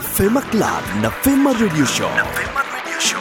Fema Club na Fema Radio Show. Na Fema Radio Show.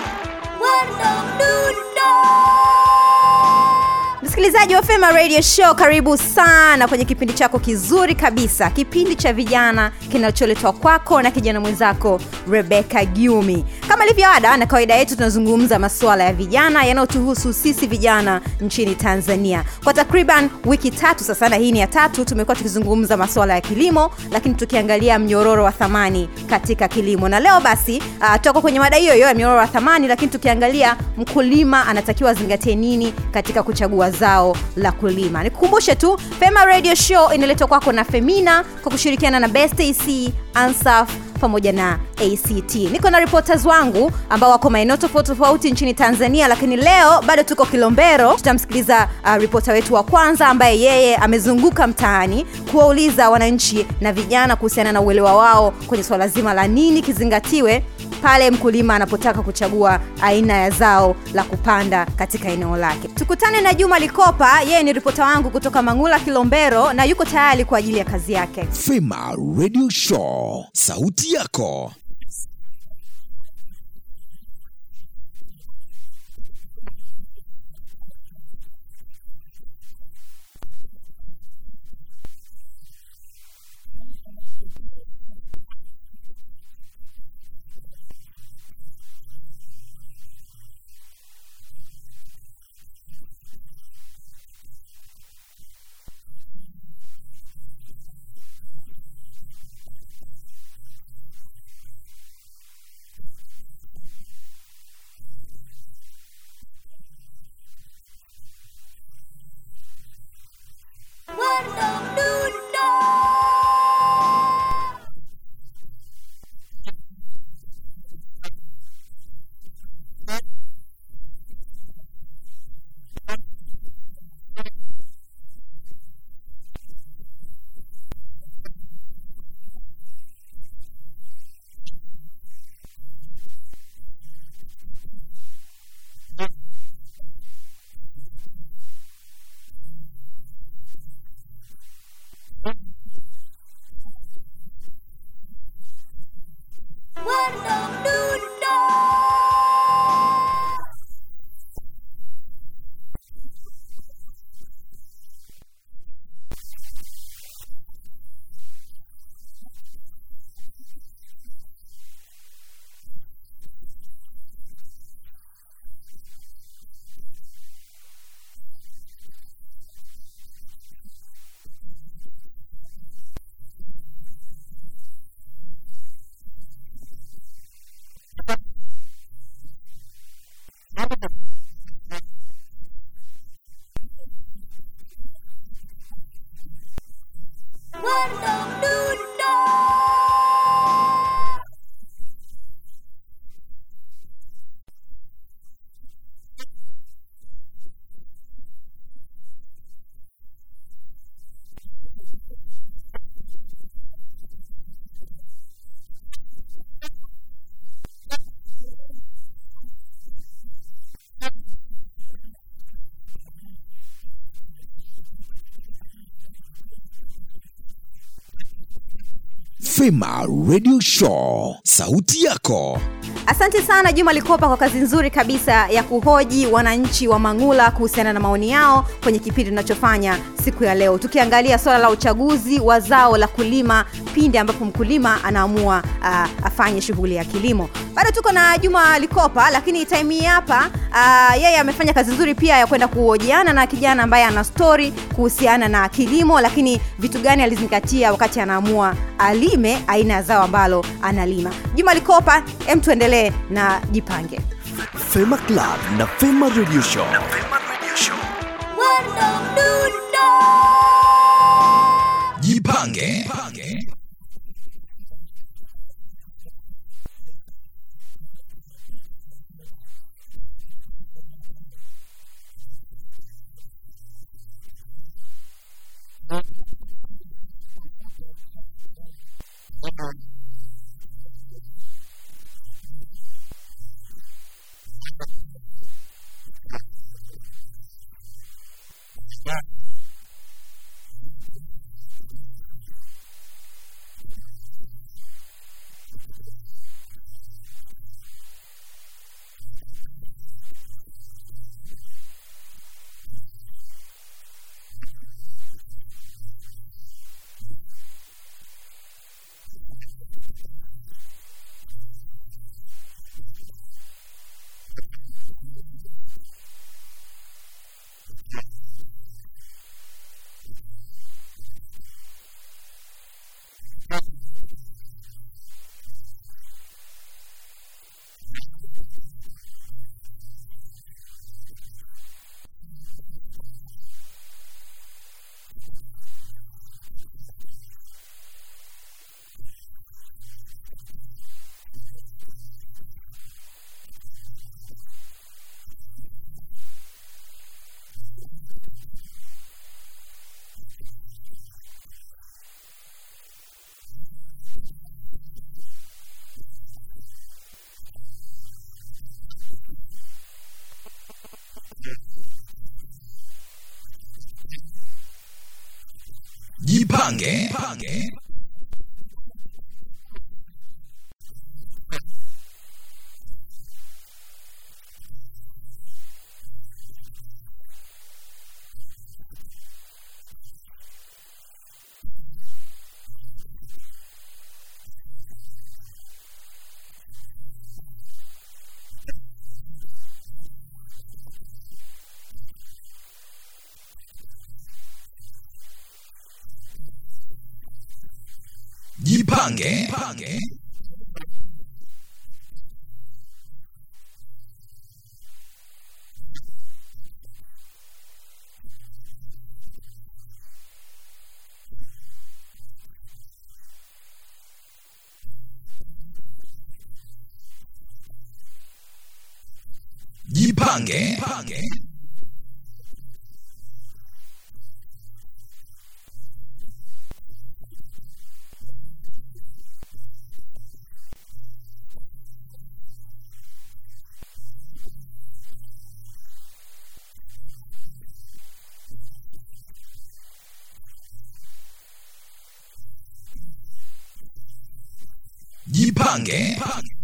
Msikilizaji wa Fema Radio Show, karibu sana kwenye kipindi chako kizuri kabisa, kipindi cha vijana kinacholetwa kwako na kijana mwenzako Rebecca Gyumi. Kama ilivyo ada na kawaida yetu, tunazungumza masuala ya vijana yanayotuhusu sisi vijana nchini Tanzania. Kwa takriban wiki tatu sasa, na hii ni ya tatu, tumekuwa tukizungumza masuala ya kilimo, lakini tukiangalia mnyororo wa thamani katika kilimo, na leo basi uh, tuko kwenye mada hiyo hiyo ya mnyororo wa thamani, lakini tukiangalia mkulima anatakiwa azingatie nini katika kuchagua zao la kulima. Nikukumbushe tu Fema Radio Show inaletwa kwako na Femina kwa kushirikiana na Best AC, Ansaf pamoja na ACT. Niko na reporters wangu ambao wako maeneo tofauti tofauti nchini Tanzania, lakini leo bado tuko Kilombero. Tutamsikiliza uh, ripota wetu wa kwanza ambaye yeye amezunguka mtaani kuwauliza wananchi na vijana kuhusiana na uelewa wao kwenye swala zima la nini kizingatiwe pale mkulima anapotaka kuchagua aina ya zao la kupanda katika eneo lake. Tukutane na Juma Likopa, yeye ni ripota wangu kutoka Mangula Kilombero, na yuko tayari kwa ajili ya kazi yake. Fema Radio Show, sauti yako. Fema Radio Show, sauti yako. Asante sana Juma Likopa kwa kazi nzuri kabisa ya kuhoji wananchi wa Mangula kuhusiana na maoni yao kwenye kipindi tunachofanya siku ya leo, tukiangalia swala la uchaguzi wa zao la kulima pindi ambapo mkulima anaamua uh, afanye shughuli ya kilimo. Bado tuko na Juma Likopa, lakini time hii hapa uh, yeye amefanya kazi nzuri pia ya kwenda kuhojiana na kijana ambaye ana story kuhusiana na kilimo, lakini vitu gani alizingatia wakati anaamua alime aina ya zao ambalo analima. Juma Likopa, em, tuendelee na jipange. Fema Club na Fema Radio Show. Jipange. Jipange. Jipange. आगे Pange. Pange. Yeah.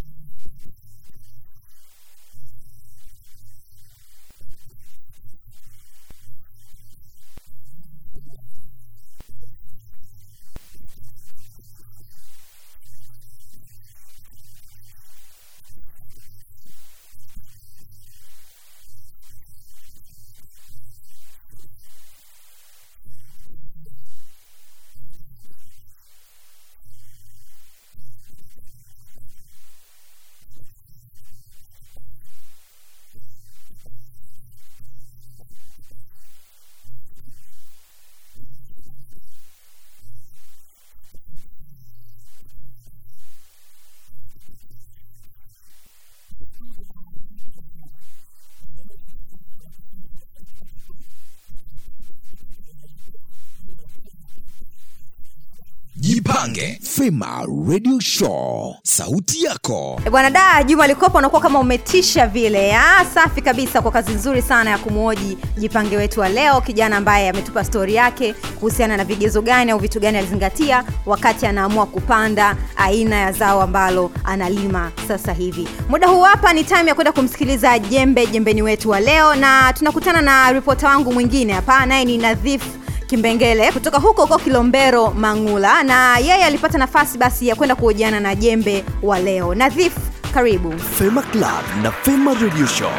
Jipange. Fema Radio Show. Sauti yako. E bwana da juma Likopo, unakuwa kama umetisha vile ah, safi kabisa kwa kazi nzuri sana ya kumwoji jipange wetu wa leo kijana ambaye ametupa stori yake kuhusiana na vigezo gani au vitu gani alizingatia wakati anaamua kupanda aina ya zao ambalo analima sasa hivi muda huu hapa ni time ya kwenda kumsikiliza jembe jembeni wetu wa leo na tunakutana na ripota wangu mwingine hapa naye ni nadhifu kimbengele kutoka huko huko kilombero mangula. Na yeye alipata nafasi basi ya kwenda kuhojiana na jembe wa leo. Nadhif karibu. Fema Club na Fema Radio Show.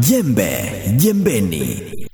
Jembe jembeni.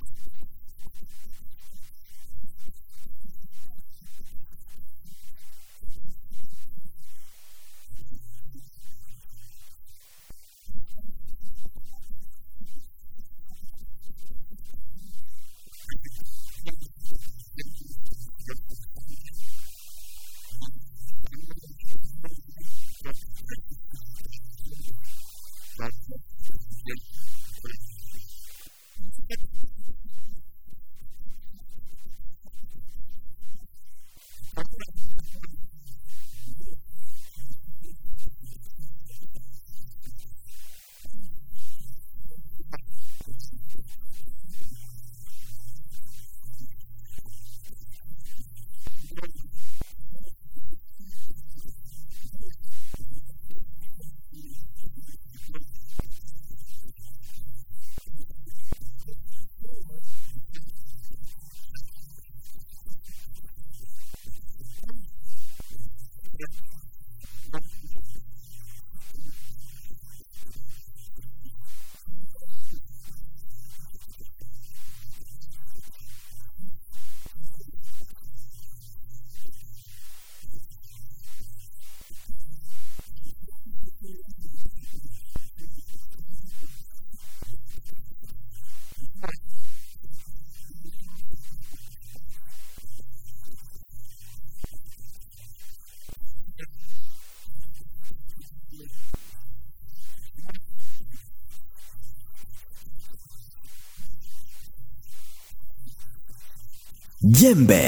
Jembe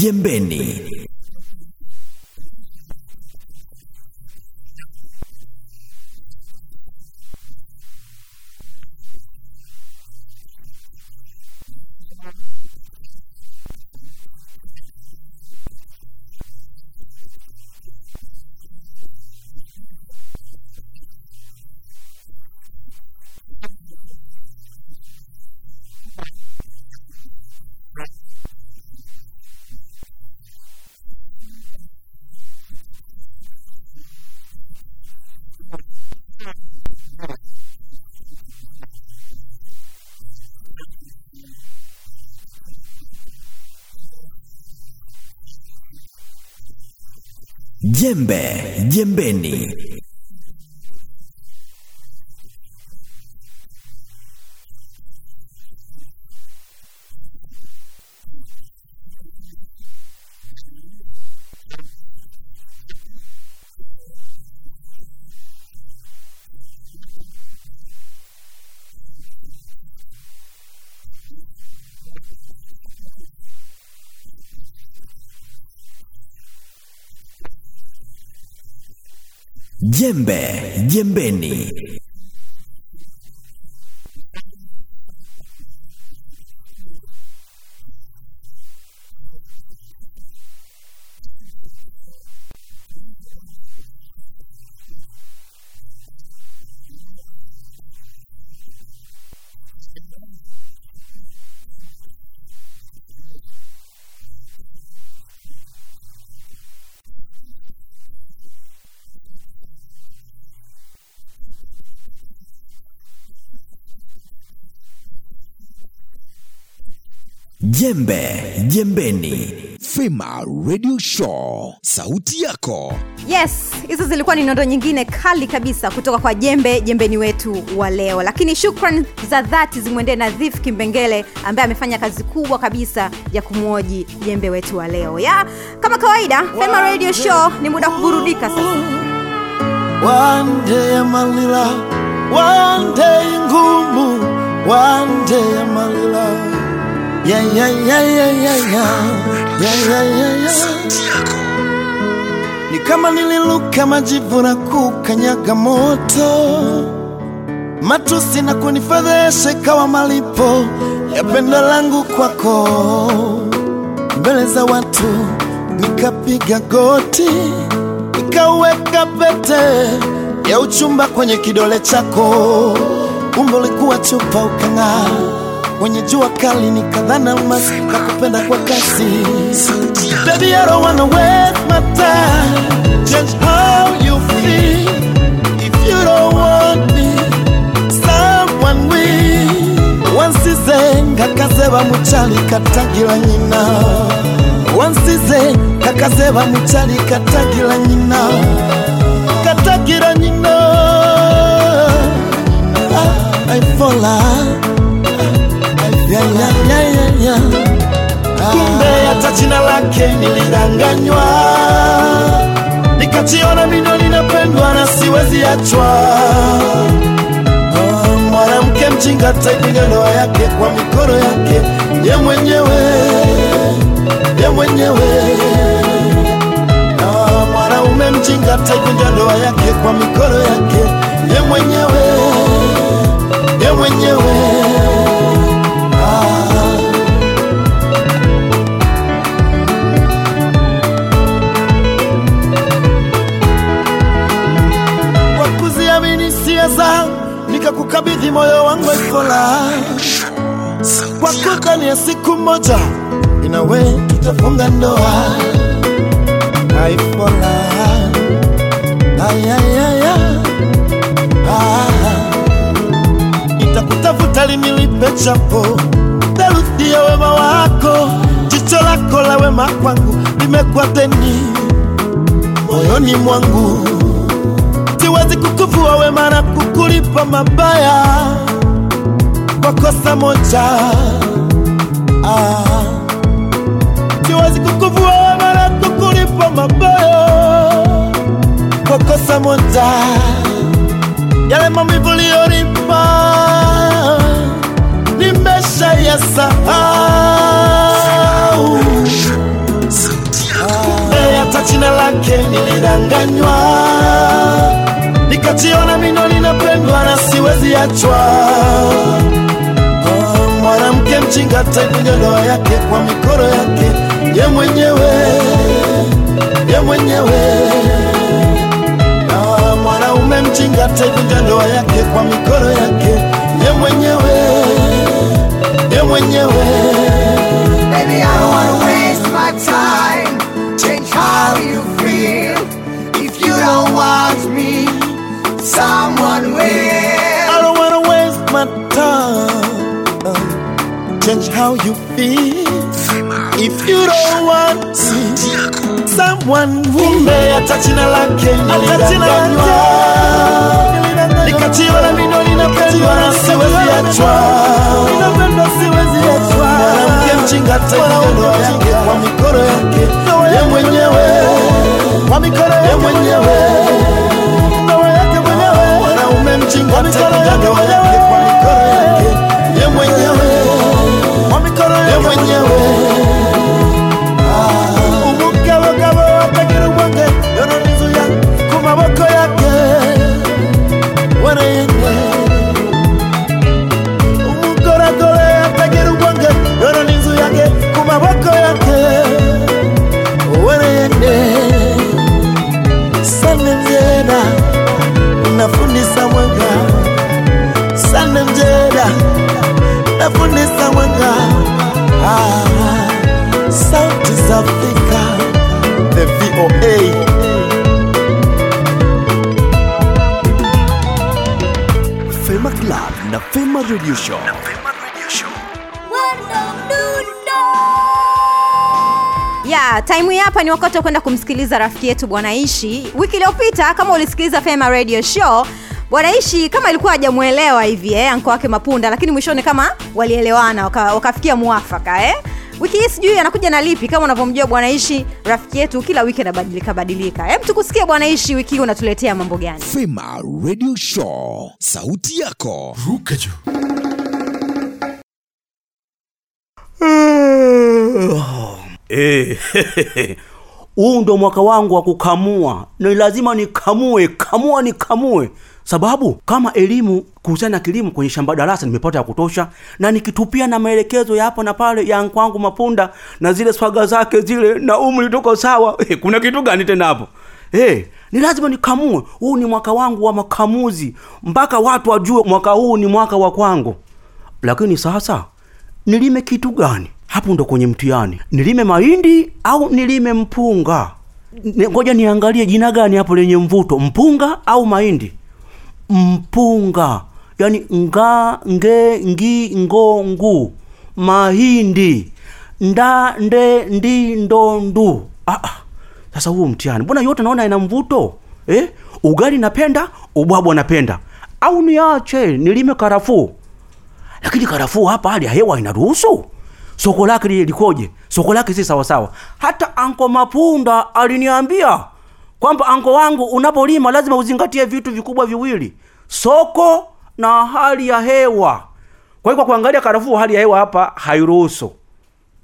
jembeni. Jembe jembeni. Jembe jembeni. Jembe jembeni. Fema Radio Show, sauti yako. yes hizo zilikuwa ni nondo nyingine kali kabisa kutoka kwa jembe jembeni wetu wa leo lakini shukran za dhati zimwendee nadhif kimbengele ambaye amefanya kazi kubwa kabisa ya kumwoji jembe wetu wa leo ya kama kawaida fema radio show ni muda wa kuburudika sasa One day Malila, one day ngumu, one day Malila. Ni kama nililuka majivu na kukanyaga moto, matusi na kunifedhesha ikawa malipo ya pendo langu kwako. Mbele za watu nikapiga goti, nikaweka pete ya uchumba kwenye kidole chako. Umbo likuwa chupa ukang'aa kwenye jua kali ni kadhana mas na kupenda kwa kasi. Baby, I don't wanna waste my time. Change how you feel. If you don't want me Someone will. Wansize ngakazeba muchali katagira nyina. Wansize kakazeba muchali katagira nyina. Katagira nyina. Ah, I fall out Kumbe hata jina lake nilidanganywa, nikajiona mino ninapendwa na siwezi achwa. Oh, Mwanamke mjinga taipiga ndoa yake kwa mikono yake. Ye mwenyewe, ye mwenyewe. Ah, Mwanaume mjinga ataipiga ndoa yake kwa mikono yake. Ye mwenyewe, wangu kwa kwa ni ya siku moja inawe tutafunga ndoa. Aifola ayayaya nitakutafuta linilipe chapo? Theluthi ya wema wako, jicho lako la wema kwangu limekuwa deni moyoni mwangu siwezi kukuvua wema na kukulipa mabaya kwa kosa moja. Ah, siwezi kukuvua wala kukulipa mabaya kwa kosa moja. Yale maumivu uliyonipa nimesha yasahau. Eh, hata jina lake nilidanganywa, nikajiona mino ninapendwa na siwezi achwa. Ah, Mwanamke mjinga yake kwa mikono yake ye mwenyewe, ye mwenyewe. Ah, Mwanaume mjinga ndoa yake kwa mikono yake ye mwenyewe, ye mwenyewe. Baby, I don't wanna waste my time. change how you feel. If you don't want see someone who may attach in a lake, attach in a lake. Nikatiwa na mino ninapendwa na siwezi achwa. Ninapendwa siwezi achwa. Mwanamke mchinga tendo yake kwa mikoro yake. Ye mwenyewe. Kwa mikoro yake mwenyewe. Mwanaume mchinga tendo yake kwa mikoro mwenyewe ye mwenyewe. Ah, Umugabogabo atagira ubwenge yorora inzu ya ku maboko Fema Radio Show. ya taimu hii hapa ni wakati wa kwenda kumsikiliza rafiki yetu bwanaishi wiki iliyopita kama ulisikiliza fema radio show bwanaishi kama ilikuwa hajamwelewa hivi eh, anko wake mapunda lakini mwishoni kama walielewana waka, wakafikia mwafaka eh? wiki hii sijui anakuja na lipi kama unavyomjua bwanaishi rafiki yetu kila wiki anabadilika badilika hem tukusikia bwanaishi wiki hii unatuletea mambo gani Fema Radio Show, sauti yako. Ruka juu. Eh, huu ndo mwaka wangu wa kukamua. Ni lazima nikamue kamua nikamue. Sababu kama elimu kuhusiana na kilimo kwenye shamba darasa nimepata ya kutosha na nikitupia na maelekezo ya hapa na pale ya nkwangu mapunda na zile swaga zake zile na umri tuko sawa eh, kuna kitu gani tena hapo? Eh, ni lazima nikamue. Huu ni mwaka wangu wa makamuzi. Mpaka watu wajue mwaka huu ni mwaka wa kwangu. Lakini sasa nilime kitu gani hapo ndo kwenye mtihani nilime mahindi au nilime mpunga? Ngoja niangalie jina gani hapo lenye mvuto. Mpunga au mahindi? Mpunga. Yani nga nge ngi ngo ngu. Mahindi. Nda nde ndi ndo ndu. Ah, ah. sasa huu mtihani mbona yote naona ina mvuto? Eh? ugali napenda ubwabwa napenda. Au niache nilime karafuu? Lakini karafuu hapa hali ya hewa inaruhusu soko lake li- likoje? Soko lake si sawasawa hata anko mapunda aliniambia kwamba anko wangu unapolima lazima uzingatie vitu vikubwa viwili soko na hali ya hewa. Kwa hiyo kwa kuangalia karafuu hali ya hewa hapa hairuhusu.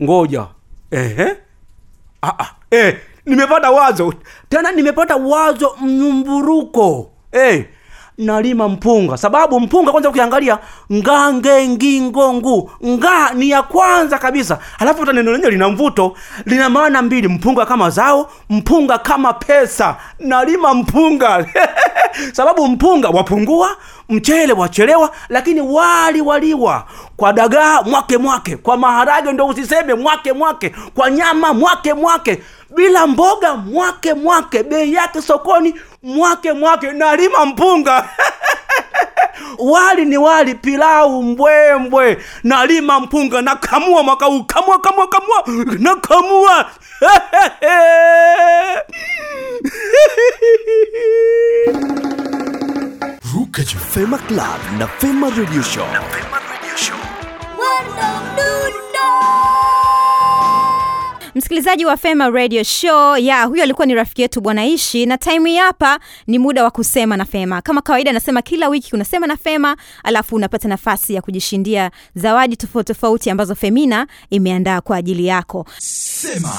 Ngoja. Ehe. Ah, ah. Eh, nimepata wazo. Tena nimepata wazo mnyumburuko. Eh, nalima mpunga. Sababu mpunga kwanza ukiangalia ngange ngingongu nga ni ya kwanza kabisa. Alafu hata neno lenyewe lina mvuto. Lina maana mbili mpunga kama zao mpunga kama pesa. Nalima mpunga. Sababu mpunga wapungua mchele wachelewa lakini wali waliwa kwa dagaa mwake mwake kwa maharage ndo usiseme mwake mwake kwa nyama mwake mwake bila mboga mwake mwake bei yake sokoni mwake mwake nalima mpunga. Wali ni wali pilau mbwembwe nalima mpunga nakamua mwaka huu kamua kamua kamua nakamua Ruka juu. Fema Club na Fema Radio Show. Msikilizaji wa fema radio show ya huyo alikuwa ni rafiki yetu bwanaishi na time hapa ni muda wa kusema na fema. Kama kawaida anasema kila wiki unasema na fema alafu unapata nafasi ya kujishindia zawadi tofauti tofauti ambazo femina imeandaa kwa ajili yako. Sema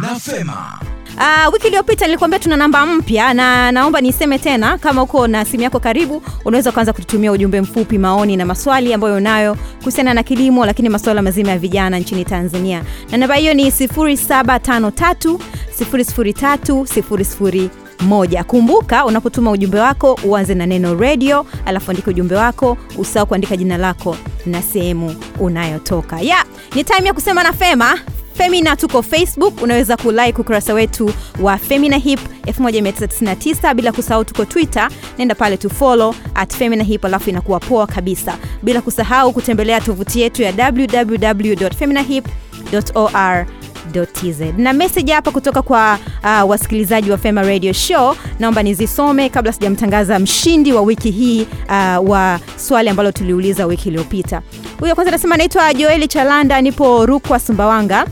na Fema. Uh, wiki iliyopita nilikwambia tuna namba mpya na naomba niseme tena kama uko na simu yako karibu unaweza kuanza kututumia ujumbe mfupi maoni na maswali ambayo unayo kuhusiana na kilimo lakini masuala mazima ya vijana nchini tanzania. Na namba hiyo ni 753 003 moja kumbuka unapotuma ujumbe wako uanze na neno redio, alafu andika ujumbe wako usahau kuandika jina lako na sehemu unayotoka. Ya ni time ya kusema na fema. Femina tuko facebook unaweza kulike ukurasa wetu wa femina hip 1999 bila kusahau tuko twitter nenda pale tu follow at femina hip alafu inakuwa poa kabisa. Bila kusahau kutembelea tovuti yetu ya www feminahip or tz na message hapa kutoka kwa uh, wasikilizaji wa fema radio show naomba nizisome kabla sijamtangaza mshindi wa wiki hii uh, wa swali ambalo tuliuliza wiki iliyopita huyo kwanza anasema anaitwa joeli chalanda nipo rukwa sumbawanga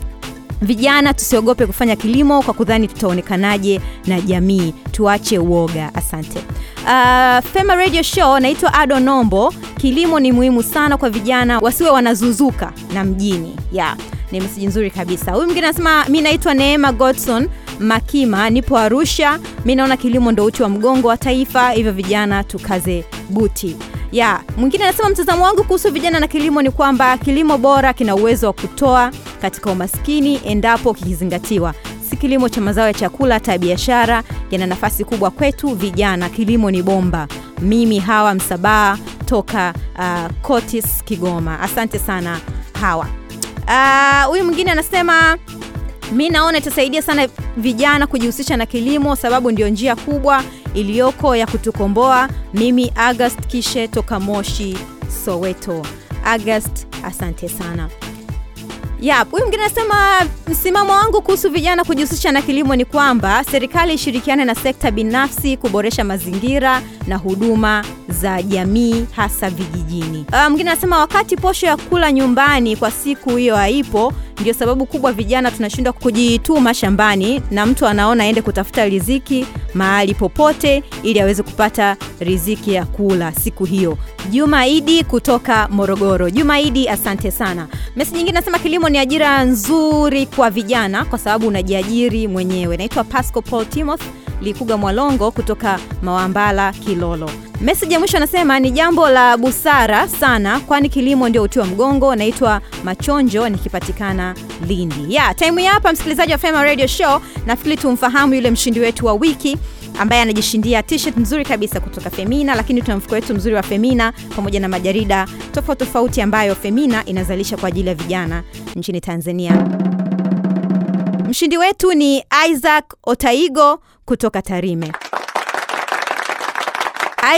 vijana tusiogope kufanya kilimo kwa kudhani tutaonekanaje na jamii tuache uoga asante uh, fema radio show naitwa ado nombo kilimo ni muhimu sana kwa vijana wasiwe wanazuzuka na mjini yeah ni meseji nzuri kabisa. Huyu mwingine anasema mi naitwa neema godson makima nipo arusha. Mi naona kilimo ndo uti wa mgongo wa taifa hivyo vijana tukaze buti. Ya mwingine anasema mtazamo wangu kuhusu vijana na kilimo ni kwamba kilimo bora kina uwezo wa kutoa katika umaskini endapo kikizingatiwa. Si kilimo cha mazao ya chakula hata ya biashara yana nafasi kubwa kwetu vijana. Kilimo ni bomba. Mimi hawa msabaha toka uh, cotis kigoma. Asante sana hawa huyu uh, mwingine anasema mi naona itasaidia sana vijana kujihusisha na kilimo sababu ndio njia kubwa iliyoko ya kutukomboa. Mimi agast kishe toka moshi soweto. Agast asante sana yap huyu mwingine anasema msimamo wangu kuhusu vijana kujihusisha na kilimo ni kwamba serikali ishirikiane na sekta binafsi kuboresha mazingira na huduma za jamii hasa vijijini. Uh, mwingine anasema wakati posho ya kula nyumbani kwa siku hiyo haipo ndio sababu kubwa vijana tunashindwa kujituma shambani na mtu anaona aende kutafuta riziki mahali popote ili aweze kupata riziki ya kula siku hiyo. Juma idi kutoka morogoro. Juma idi asante sana. Mesi nyingine nasema kilimo ni ajira nzuri kwa vijana kwa sababu unajiajiri mwenyewe. Naitwa pasco paul timoth likuga mwalongo kutoka mawambala kilolo. Meseji ya mwisho anasema ni jambo la busara sana kwani kilimo ndio uti wa mgongo. Naitwa machonjo nikipatikana lindi. Ya taimu ya hapa msikilizaji wa fema radio show. Nafikiri tumfahamu yule mshindi wetu wa wiki ambaye anajishindia t-shirt nzuri kabisa kutoka femina lakini tuna mfuko wetu mzuri wa femina pamoja na majarida tofauti tofauti ambayo femina inazalisha kwa ajili ya vijana nchini tanzania mshindi wetu ni isaac otaigo kutoka tarime.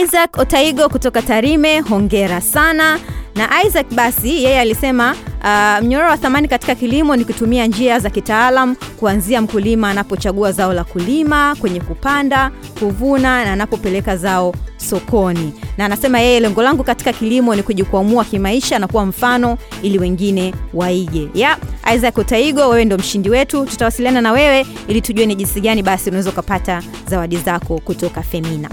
Isaac otaigo kutoka tarime hongera sana na isaac basi yeye alisema uh, mnyororo wa thamani katika kilimo ni kutumia njia za kitaalam kuanzia mkulima anapochagua zao la kulima kwenye kupanda kuvuna na anapopeleka zao sokoni. Na anasema yeye lengo langu katika kilimo ni kujikwamua kimaisha na kuwa mfano ili wengine waige. Ya isaac utaigo wewe ndo mshindi wetu. Tutawasiliana na wewe ili tujue ni jinsi gani basi unaweza ukapata zawadi zako kutoka femina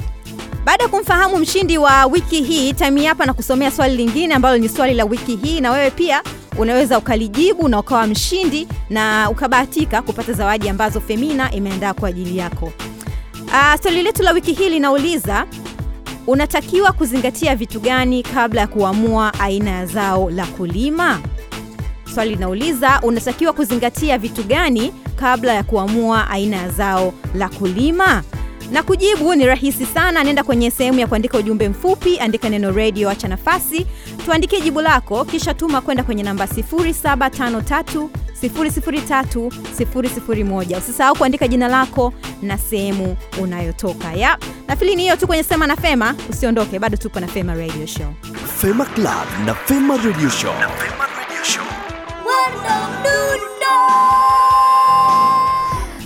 baada ya kumfahamu mshindi wa wiki hii tami hapa na kusomea swali lingine ambalo ni swali la wiki hii na wewe pia unaweza ukalijibu na ukawa mshindi na ukabahatika kupata zawadi ambazo femina imeandaa kwa ajili yako. Uh, swali letu la wiki hii linauliza unatakiwa kuzingatia vitu gani kabla ya kuamua aina ya zao la kulima? Swali linauliza unatakiwa kuzingatia vitu gani kabla ya kuamua aina ya zao la kulima na kujibu ni rahisi sana. Nenda kwenye sehemu ya kuandika ujumbe mfupi andika neno redio acha nafasi. Tuandikie jibu lako kisha tuma kwenda kwenye namba 753 003 usisahau kuandika jina lako na sehemu unayotoka. Ya nafili ni hiyo tu kwenye sema na fema. Usiondoke bado tupo na fema radio show. Fema Club na Fema Radio Show.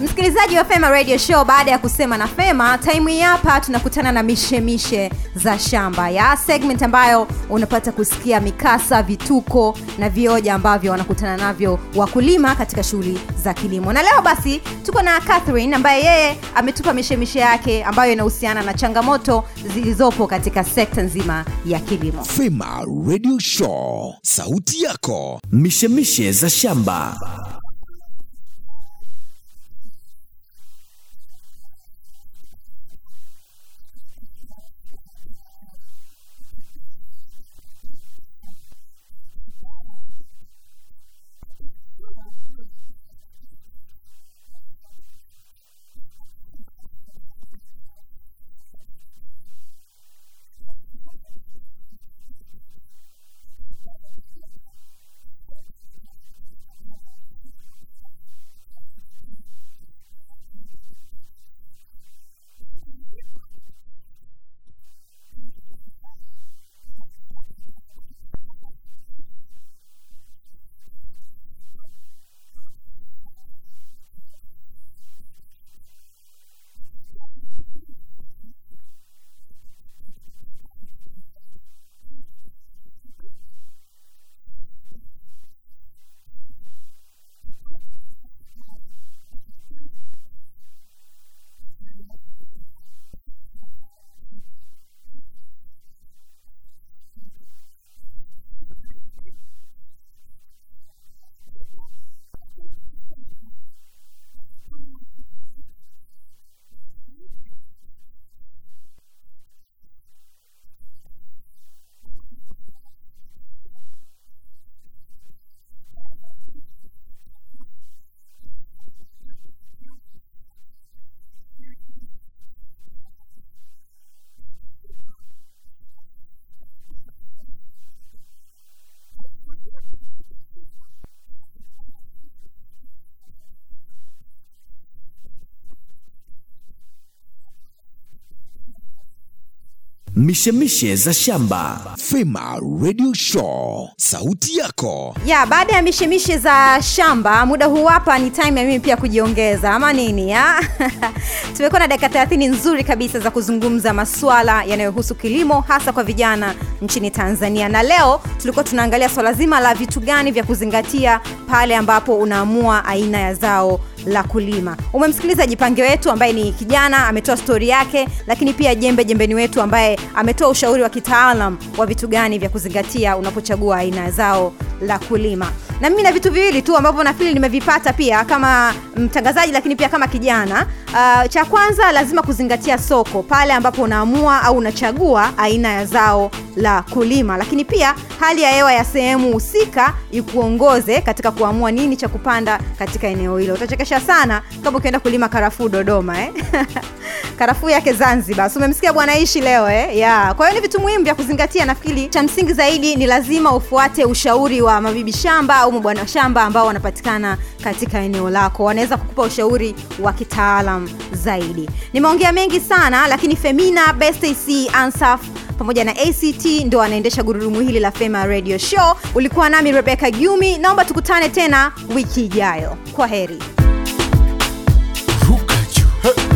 Msikilizaji wa fema radio show baada ya kusema na fema taimu hii hapa tunakutana na mishemishe za shamba. Ya segment ambayo unapata kusikia mikasa vituko na vioja ambavyo wanakutana navyo wakulima katika shughuli za kilimo. Na leo basi tuko na catherine ambaye yeye ametupa mishemishe yake ambayo inahusiana na changamoto zilizopo katika sekta nzima ya kilimo. Fema Radio Show, sauti yako. mishemishe za shamba mishemishe za shamba. Fema Radio Show, sauti yako. ya baada ya mishemishe za shamba muda huu hapa ni time ya mimi pia kujiongeza. Ama nini ya? Tumekuwa na dakika 30 nzuri kabisa za kuzungumza masuala yanayohusu kilimo hasa kwa vijana nchini tanzania. Na leo tulikuwa tunaangalia swala zima la vitu gani vya kuzingatia pale ambapo unaamua aina ya zao la kulima. Umemsikiliza jipange wetu ambaye ni kijana ametoa stori yake lakini pia jembe jembeni wetu ambaye ametoa ushauri wa kitaalam wa vitu gani vya kuzingatia unapochagua aina zao la kulima. Na mimi na vitu viwili tu ambavyo nafikiri nimevipata pia kama mtangazaji lakini pia kama kijana. Uh, cha kwanza lazima kuzingatia soko pale ambapo unaamua au unachagua aina ya zao la kulima. Lakini pia hali ya hewa ya sehemu husika ikuongoze katika kuamua nini cha kupanda katika eneo hilo. Utachekesha sana kama ukienda kulima karafuu dodoma eh? karafuu yake zanzibar so umemsikia bwana ishi leo eh? yeah. kwa hiyo ni vitu muhimu vya kuzingatia nafikiri cha msingi zaidi ni lazima ufuate ushauri wa mabibi shamba au mabwana shamba ambao wanapatikana katika eneo lako wanaweza kukupa ushauri wa kitaalam zaidi nimeongea mengi sana lakini femina best ac ansaf pamoja na act ndo anaendesha gurudumu hili la fema radio show ulikuwa nami rebeka gyumi naomba tukutane tena wiki ijayo kwa heri Hey.